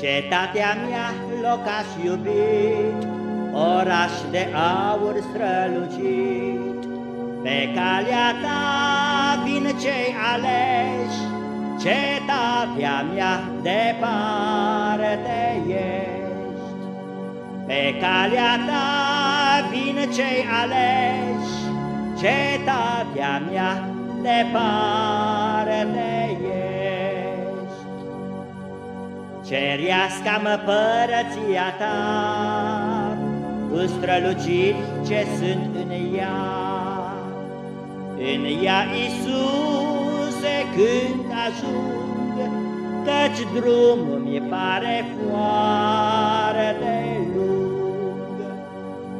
Cetatea mea, locaș iubit, Oraș de aur strălucit, Pe calea ta vin cei aleși, Cetatea mea departe ești. Pe calea ta vin cei aleși, Cetatea mea departe ești. Cerească-mă părăția ta, Cu străluciri ce sunt în ea. În ea, Iisuse, când ajung, Căci drumul mi pare foarte lung.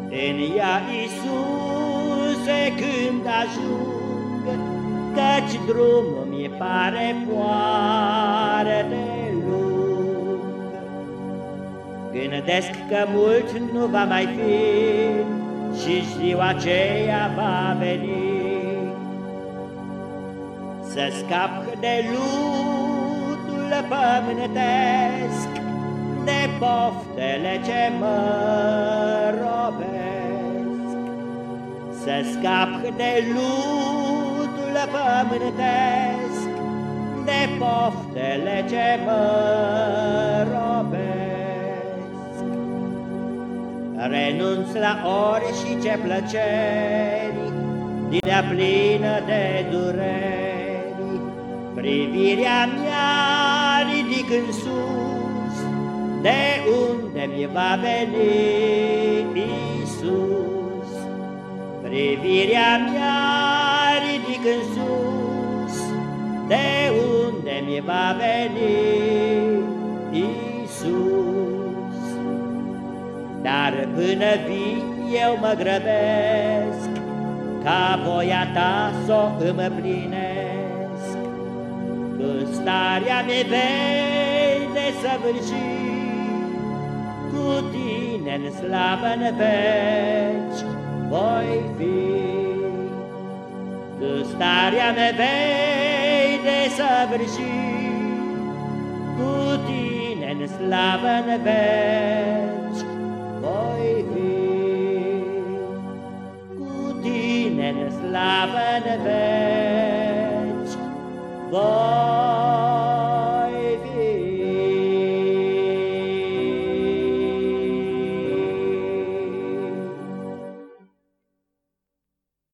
În ea, Iisuse, când ajung, Căci drumul mi pare foarte Gândesc că mult nu va mai fi Și ziua aceea va veni. Să scap de lutul pământesc De poftele ce mă robesc. Să scap de lutul pământesc De poftele ce mă robesc Renunț la ori și ce plăceri Din plină de dureri. Privirea mea ridic în sus De unde mi va veni Iisus? Privirea mea ridic în sus De unde mi va veni Iisus dar până vii eu mă grăbesc, Ca voia ta s-o îmi plinesc. Cu starea mea vei desăvârși, Cu tine-n slavă-n veci voi fi. Cu starea mea vei desăvârși, Cu tine-n slavă-n veci în slavă de veci. Vom